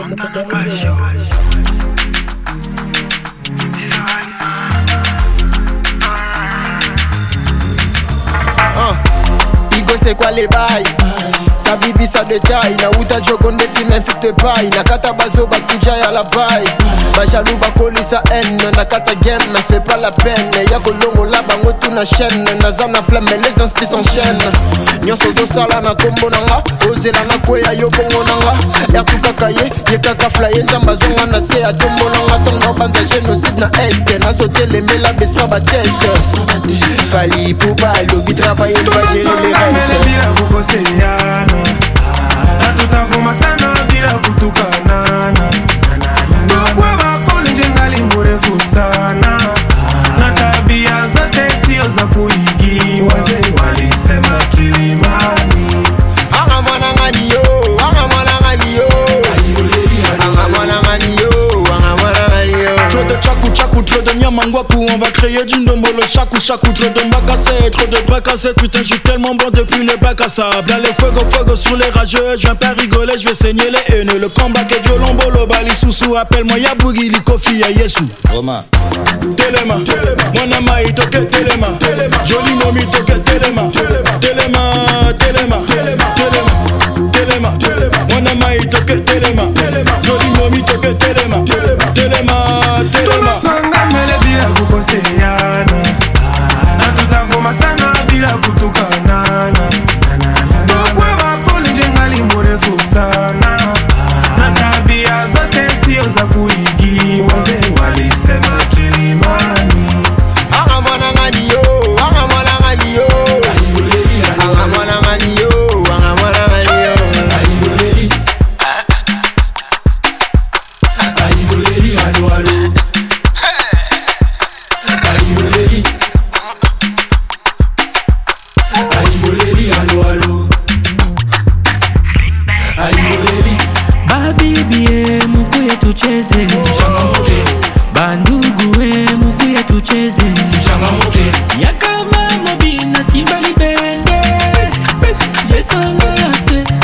Ah. c'est quoi les bails Sa bibi sa détaille Na uta jogo ndeti Memphis de paille Na kata bazo bakuja ya la baille bajalou bakolisa haine na kati ya game fais pas la peine ya kolongola bango tuna chaîne naza na flame les inspi s'enchaîne nyonso ozosala na kombo na nga ozela na kweya yo bongo na nga yaku kaka ye ye kaka flaye nzambe azonga na se atombola nga ntonga obanza génocide na este nazotelemela bespa bateste fali puba alobi travaye bazere le reste on va créer du nombre le chakou chakou, trop de macassé, trop de à putain, j'suis tellement bon depuis les bacs à sable. les fuego, fuego sur les rageux, je viens pas rigoler, je vais saigner les haineux. Le combat est violent, bolo, bali, sous. appelle-moi Yabugi, Likofi, Yesu. Romain. Telema, mon ama, il toque Telema, joli momi, toque Telema, Telema, Telema, Téléma, Telema, mon ama, il toque Telema, joli momi, toque Telema. ayiboleri ayiboleri alo alo ayiboleri babibie mukuye tucheze shamamuke banduguwe mukuye tucheze shamamuke yakama mobina simba libende yesongo yase